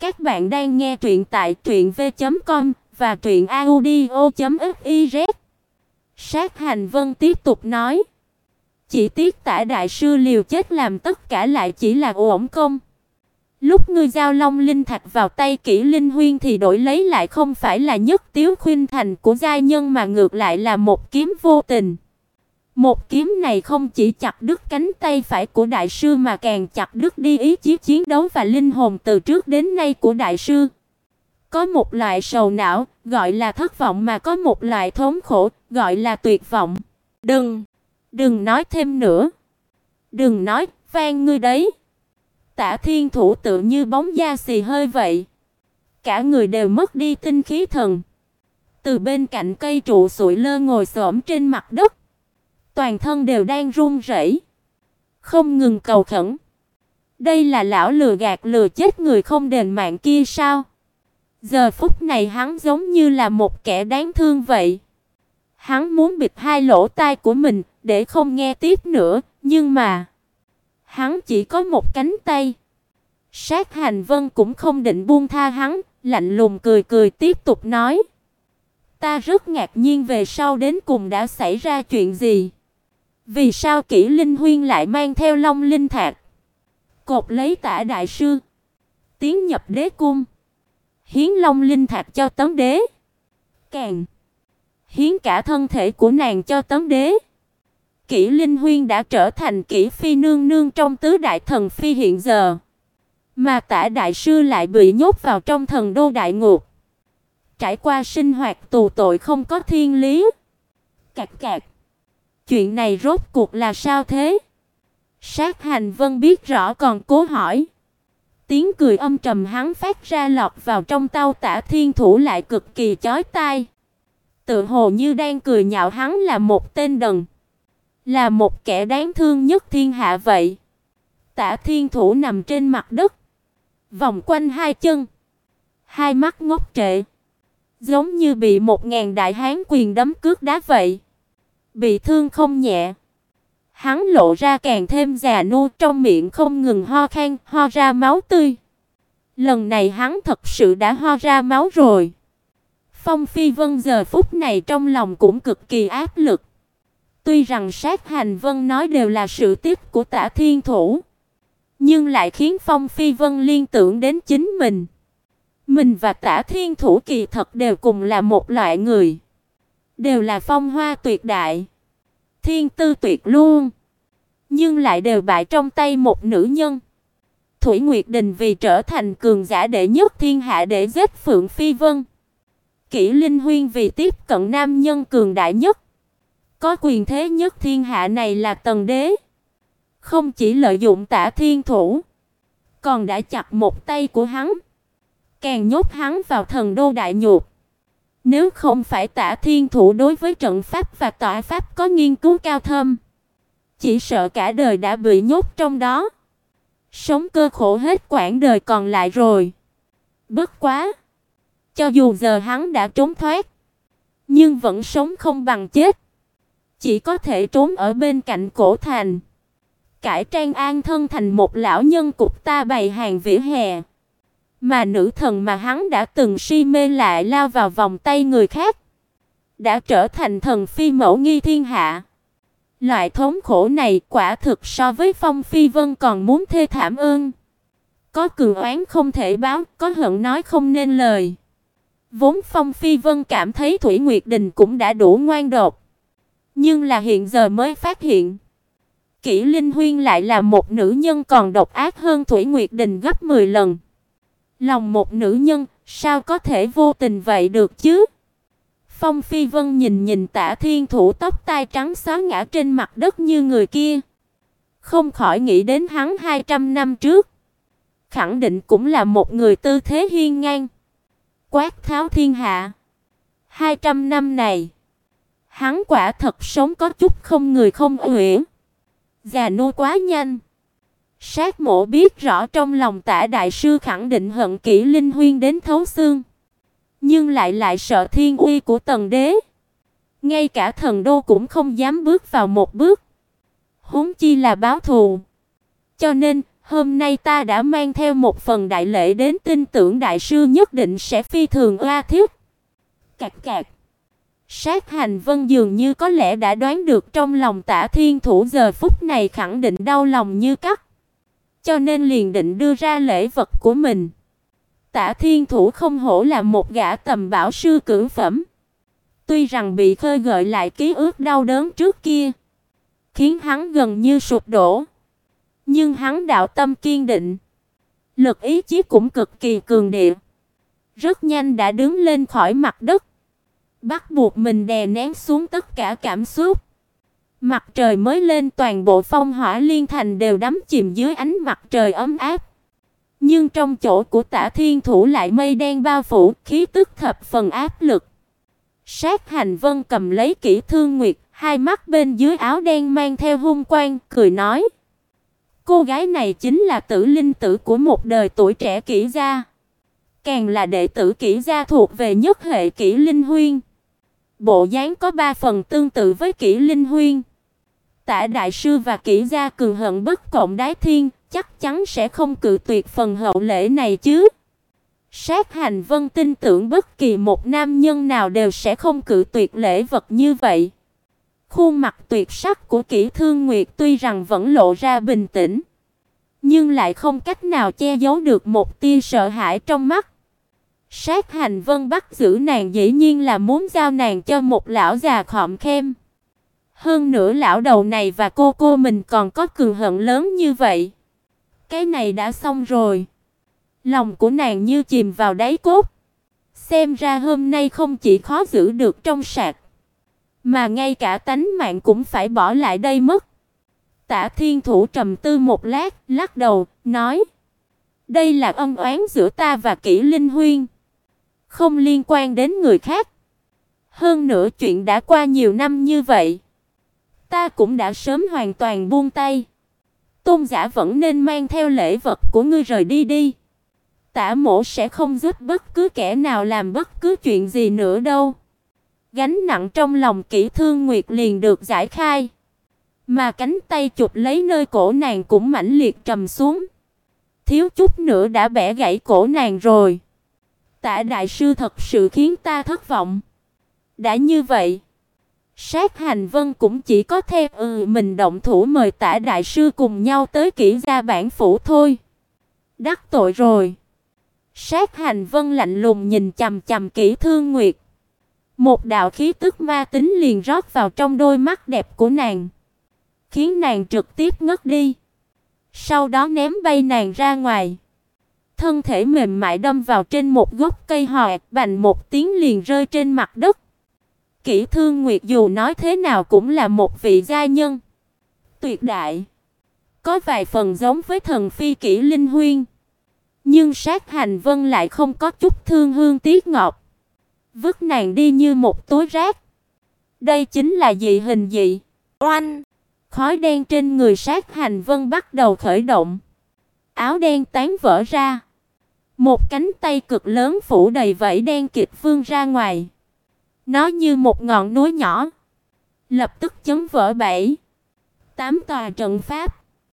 Các bạn đang nghe truyện tại truyệnv.com và truyệnaudio.fiz. Sát Hành Vân tiếp tục nói: "Chỉ tiếc Tả đại sư liều chết làm tất cả lại chỉ là uổng công. Lúc ngươi giao Long linh thạch vào tay Kỷ Linh Huyên thì đổi lấy lại không phải là nhất tiếu khuynh thành của giai nhân mà ngược lại là một kiếm vô tình." Một kiếm này không chỉ chặt đứt cánh tay phải của đại sư mà càng chặt đứt đi ý chí chiến đấu và linh hồn từ trước đến nay của đại sư. Có một loại sầu não, gọi là thất vọng mà có một loại thống khổ, gọi là tuyệt vọng. Đừng, đừng nói thêm nữa. Đừng nói, van ngươi đấy. Tả Thiên Thủ tự như bóng da xì hơi vậy. Cả người đều mất đi tinh khí thần. Từ bên cạnh cây trụ sụi lơ ngồi xổm trên mặt đất toàn thân đều đang run rẩy, không ngừng cầu khẩn. Đây là lão lừa gạt lừa chết người không đền mạng kia sao? Giờ phút này hắn giống như là một kẻ đáng thương vậy. Hắn muốn bịt hai lỗ tai của mình để không nghe tiếp nữa, nhưng mà hắn chỉ có một cánh tay. Sát Hành Vân cũng không định buông tha hắn, lạnh lùng cười cười tiếp tục nói: "Ta rất ngạc nhiên về sau đến cùng đã xảy ra chuyện gì?" Vì sao Kỷ Linh Huyên lại mang theo Long Linh Thạch? Cột lấy Tả đại sư, tiến nhập đế cung, hiến Long Linh Thạch cho Tấn đế. Càng hiến cả thân thể của nàng cho Tấn đế. Kỷ Linh Huyên đã trở thành Kỷ Phi nương nương trong tứ đại thần phi hiện giờ, mà Tả đại sư lại bị nhốt vào trong thần đô đại ngục. Trải qua sinh hoạt tù tội không có thiên lý. Cạc cạc Chuyện này rốt cuộc là sao thế? Sát Hành Vân biết rõ còn cố hỏi. Tiếng cười âm trầm hắn phát ra lọt vào trong tao Tả Thiên Thủ lại cực kỳ chói tai. Tự hồ như đang cười nhạo hắn là một tên đần, là một kẻ đáng thương nhất thiên hạ vậy. Tả Thiên Thủ nằm trên mặt đất, vòng quanh hai chân, hai mắt ngốc trệ, giống như bị một ngàn đại hán quyền đấm cước đá vậy bị thương không nhẹ. Hắn lộ ra càng thêm già nua, trong miệng không ngừng ho khan, ho ra máu tươi. Lần này hắn thật sự đã ho ra máu rồi. Phong Phi Vân giờ phút này trong lòng cũng cực kỳ áp lực. Tuy rằng sát hành vân nói đều là sự tiếp của Tả Thiên Thủ, nhưng lại khiến Phong Phi Vân liên tưởng đến chính mình. Mình và Tả Thiên Thủ kỳ thật đều cùng là một loại người đều là phong hoa tuyệt đại, thiên tư tuyệt luôn, nhưng lại đều bại trong tay một nữ nhân. Thủy Nguyệt Đình vì trở thành cường giả đệ nhất thiên hạ để giết Phượng Phi Vân. Kỷ Linh Huyên vì tiếp cận nam nhân cường đại nhất, có quyền thế nhất thiên hạ này là Tần Đế. Không chỉ lợi dụng Tả Thiên thủ, còn đã chặt một tay của hắn, càng nhốt hắn vào thần đô đại nhục. Nếu không phải Tả Thiên Thủ đối với trận pháp và tọa pháp có nghiên cứu cao thâm, chỉ sợ cả đời đã bị nhốt trong đó, sống cơ khổ hết quãng đời còn lại rồi. Bất quá, cho dù giờ hắn đã trốn thoát, nhưng vẫn sống không bằng chết, chỉ có thể trốn ở bên cạnh cổ thành, cải trang an thân thành một lão nhân cục ta bày hàng vỉa hè. Mà nữ thần mà hắn đã từng si mê lại lao vào vòng tay người khác, đã trở thành thần phi mẫu nghi thiên hạ. Loại thống khổ này quả thực so với Phong Phi Vân còn muốn thê thảm ơn. Có cường oán không thể báo, có hận nói không nên lời. Vốn Phong Phi Vân cảm thấy Thủy Nguyệt Đình cũng đã đủ ngoan độc, nhưng là hiện giờ mới phát hiện, Kỷ Linh Huyên lại là một nữ nhân còn độc ác hơn Thủy Nguyệt Đình gấp 10 lần. Lòng một nữ nhân, sao có thể vô tình vậy được chứ? Phong Phi Vân nhìn nhìn Tả Thiên Thủ tóc tai trắng xóa ngã trên mặt đất như người kia, không khỏi nghĩ đến hắn 200 năm trước, khẳng định cũng là một người tư thế hiên ngang, quát tháo thiên hạ. 200 năm này, hắn quả thật sống có chút không người không uyển, già nô quá nhanh. Sát Mộ biết rõ trong lòng Tả đại sư khẳng định hận kỹ Linh Huyên đến thấu xương, nhưng lại lại sợ thiên uy của Tần đế. Ngay cả thần đô cũng không dám bước vào một bước, huống chi là báo thù. Cho nên, Hôm nay ta đã mang theo một phần đại lễ đến tin tưởng đại sư nhất định sẽ phi thường oa thiết. Cạc cạc. Sát hành vân dường như có lẽ đã đoán được trong lòng tả thiên thủ giờ phút này khẳng định đau lòng như cắt. Cho nên liền định đưa ra lễ vật của mình. Tả thiên thủ không hổ là một gã tầm bảo sư cử phẩm. Tuy rằng bị khơi gợi lại ký ức đau đớn trước kia, khiến hắn gần như sụp đổ. Nhưng hắn đạo tâm kiên định, lực ý chí cũng cực kỳ cường địa. Rất nhanh đã đứng lên khỏi mặt đất, bắt buộc mình đè nén xuống tất cả cảm xúc. Mặt trời mới lên toàn bộ phong hỏa liên thành đều đắm chìm dưới ánh mặt trời ấm áp. Nhưng trong chỗ của Tả Thiên Thủ lại mây đen bao phủ, khí tức thập phần áp lực. Sát Hành Vân cầm lấy kỹ thương nguyệt, hai mắt bên dưới áo đen mang theo hung quang, cười nói: Cô gái này chính là tử linh tử của một đời tuổi trẻ kỹ gia, càng là đệ tử kỹ gia thuộc về nhất hệ kỹ linh huyên. Bộ dáng có ba phần tương tự với kỹ linh huyên. Tả đại sư và kỹ gia cường hận bất cộng đái thiên, chắc chắn sẽ không cự tuyệt phần hậu lễ này chứ. Sát Hành Vân tin tưởng bất kỳ một nam nhân nào đều sẽ không cự tuyệt lễ vật như vậy. Khuôn mặt tuyệt sắc của kỹ Thương Nguyệt tuy rằng vẫn lộ ra bình tĩnh, nhưng lại không cách nào che giấu được một tia sợ hãi trong mắt. Sát Hành Vân bắt giữ nàng dĩ nhiên là muốn giao nàng cho một lão già khọm khem. Hơn nữa lão đầu này và cô cô mình còn có cường hận lớn như vậy. Cái này đã xong rồi. Lòng của nàng như chìm vào đáy cốt. Xem ra hôm nay không chỉ khó giữ được trong sạc, mà ngay cả tánh mạng cũng phải bỏ lại đây mất. Tả Thiên Thủ trầm tư một lát, lắc đầu, nói: "Đây là ân oán giữa ta và Kỷ Linh Huyên, không liên quan đến người khác. Hơn nữa chuyện đã qua nhiều năm như vậy, ta cũng đã sớm hoàn toàn buông tay. Tôn giả vẫn nên mang theo lễ vật của ngươi rời đi đi." Tả Mộ sẽ không giúp bất cứ kẻ nào làm bất cứ chuyện gì nữa đâu. Gánh nặng trong lòng Kỷ Thương Nguyệt liền được giải khai, mà cánh tay chụp lấy nơi cổ nàng cũng mãnh liệt trầm xuống. Thiếu chút nữa đã bẻ gãy cổ nàng rồi. tả đại sư thật sự khiến ta thất vọng. Đã như vậy, Sát Hành Vân cũng chỉ có thể ừ mình động thủ mời tả đại sư cùng nhau tới kỹ gia bản phủ thôi. Đắc tội rồi. Sát Hành Vân lạnh lùng nhìn chằm chằm Kỷ Thương Nguyệt. Một đạo khí tức ma tính liền rót vào trong đôi mắt đẹp của nàng, khiến nàng trực tiếp ngất đi. Sau đó ném bay nàng ra ngoài. Thân thể mềm mại đâm vào trên một gốc cây hòe, bành một tiếng liền rơi trên mặt đất. Kỹ Thương Nguyệt dù nói thế nào cũng là một vị gia nhân tuyệt đại, có vài phần giống với thần phi Kỹ Linh Huyên. Nhưng sát hành vân lại không có chút thương hương tiếc ngọt. Vứt nàng đi như một túi rác. Đây chính là dị hình dị. Oanh! Khói đen trên người sát hành vân bắt đầu khởi động. Áo đen tán vỡ ra. Một cánh tay cực lớn phủ đầy vảy đen kịch vương ra ngoài. Nó như một ngọn núi nhỏ. Lập tức chấn vỡ bảy. Tám tòa trận pháp.